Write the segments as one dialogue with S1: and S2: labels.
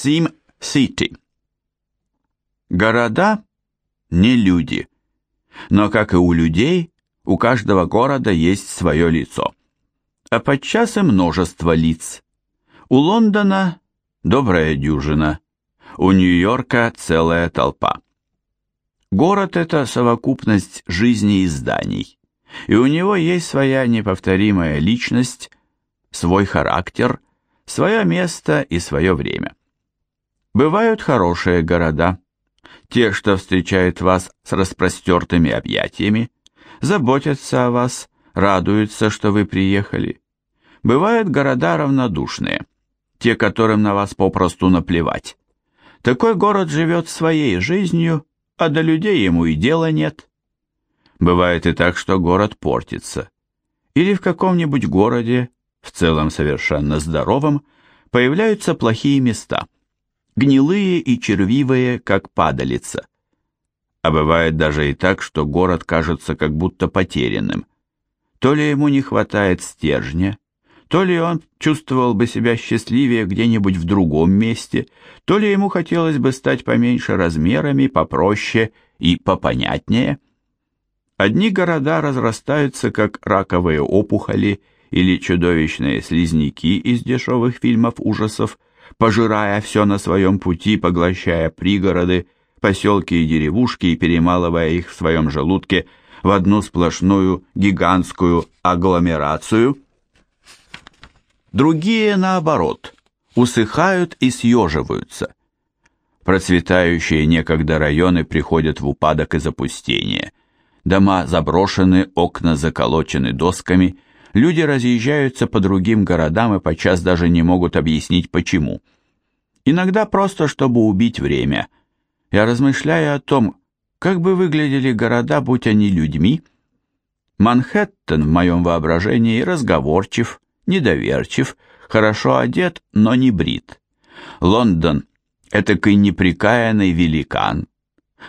S1: Sim City. Города не люди. Но, как и у людей, у каждого города есть свое лицо. А подчас и множество лиц. У Лондона добрая дюжина, у Нью-Йорка целая толпа. Город – это совокупность жизни и зданий, и у него есть своя неповторимая личность, свой характер, свое место и свое время. Бывают хорошие города, те, что встречают вас с распростертыми объятиями, заботятся о вас, радуются, что вы приехали. Бывают города равнодушные, те, которым на вас попросту наплевать. Такой город живет своей жизнью, а до людей ему и дела нет. Бывает и так, что город портится. Или в каком-нибудь городе, в целом совершенно здоровом, появляются плохие места – гнилые и червивые, как падалица. А бывает даже и так, что город кажется как будто потерянным. То ли ему не хватает стержня, то ли он чувствовал бы себя счастливее где-нибудь в другом месте, то ли ему хотелось бы стать поменьше размерами, попроще и попонятнее. Одни города разрастаются, как раковые опухоли или чудовищные слизняки из дешевых фильмов ужасов, пожирая все на своем пути, поглощая пригороды, поселки и деревушки и перемалывая их в своем желудке в одну сплошную гигантскую агломерацию. Другие, наоборот, усыхают и съеживаются. Процветающие некогда районы приходят в упадок и запустение. Дома заброшены, окна заколочены досками – Люди разъезжаются по другим городам и подчас даже не могут объяснить почему. Иногда просто, чтобы убить время. Я размышляю о том, как бы выглядели города, будь они людьми. Манхэттен в моем воображении разговорчив, недоверчив, хорошо одет, но не брит. Лондон – этакий неприкаянный великан.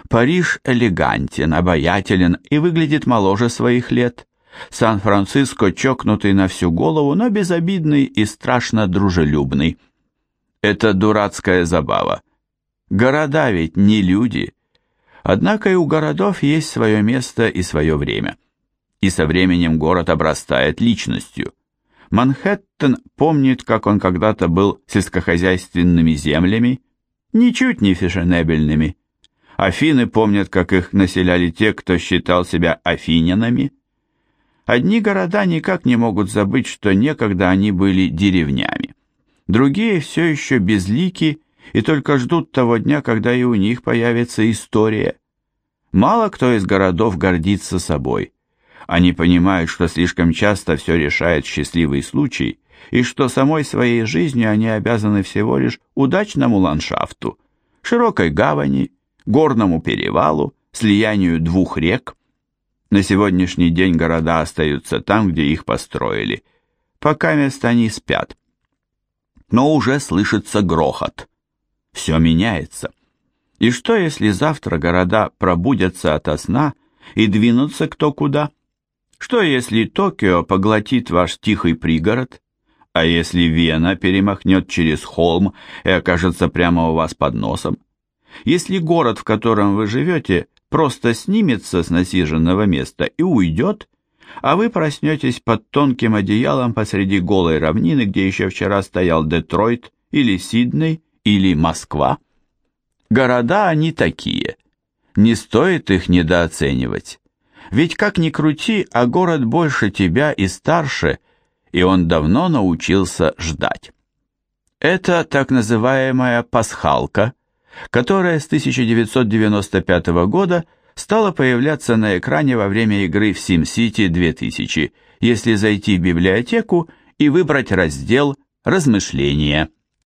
S1: Париж элегантен, обаятелен и выглядит моложе своих лет. Сан-Франциско чокнутый на всю голову, но безобидный и страшно дружелюбный. Это дурацкая забава. Города ведь не люди. Однако и у городов есть свое место и свое время. И со временем город обрастает личностью. Манхэттен помнит, как он когда-то был сельскохозяйственными землями, ничуть не фешенебельными. Афины помнят, как их населяли те, кто считал себя афинянами. Одни города никак не могут забыть, что некогда они были деревнями. Другие все еще безлики и только ждут того дня, когда и у них появится история. Мало кто из городов гордится собой. Они понимают, что слишком часто все решает счастливый случай, и что самой своей жизнью они обязаны всего лишь удачному ландшафту, широкой гавани, горному перевалу, слиянию двух рек. На сегодняшний день города остаются там, где их построили, пока мест они спят. Но уже слышится грохот. Все меняется. И что, если завтра города пробудятся ото сна и двинутся кто куда? Что, если Токио поглотит ваш тихий пригород? А если Вена перемахнет через холм и окажется прямо у вас под носом? Если город, в котором вы живете, просто снимется с насиженного места и уйдет, а вы проснетесь под тонким одеялом посреди голой равнины, где еще вчера стоял Детройт или Сидней или Москва. Города они такие. Не стоит их недооценивать. Ведь как ни крути, а город больше тебя и старше, и он давно научился ждать. Это так называемая пасхалка, которая с 1995 года стала появляться на экране во время игры в SimCity 2000, если зайти в библиотеку и выбрать раздел «Размышления».